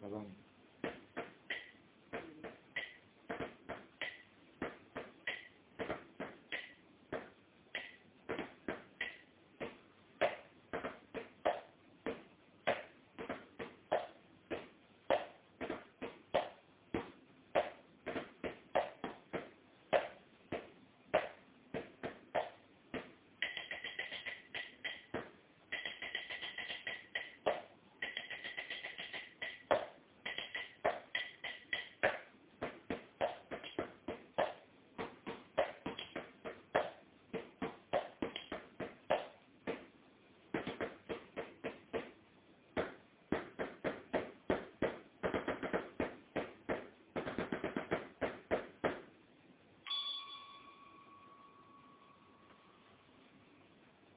Bye.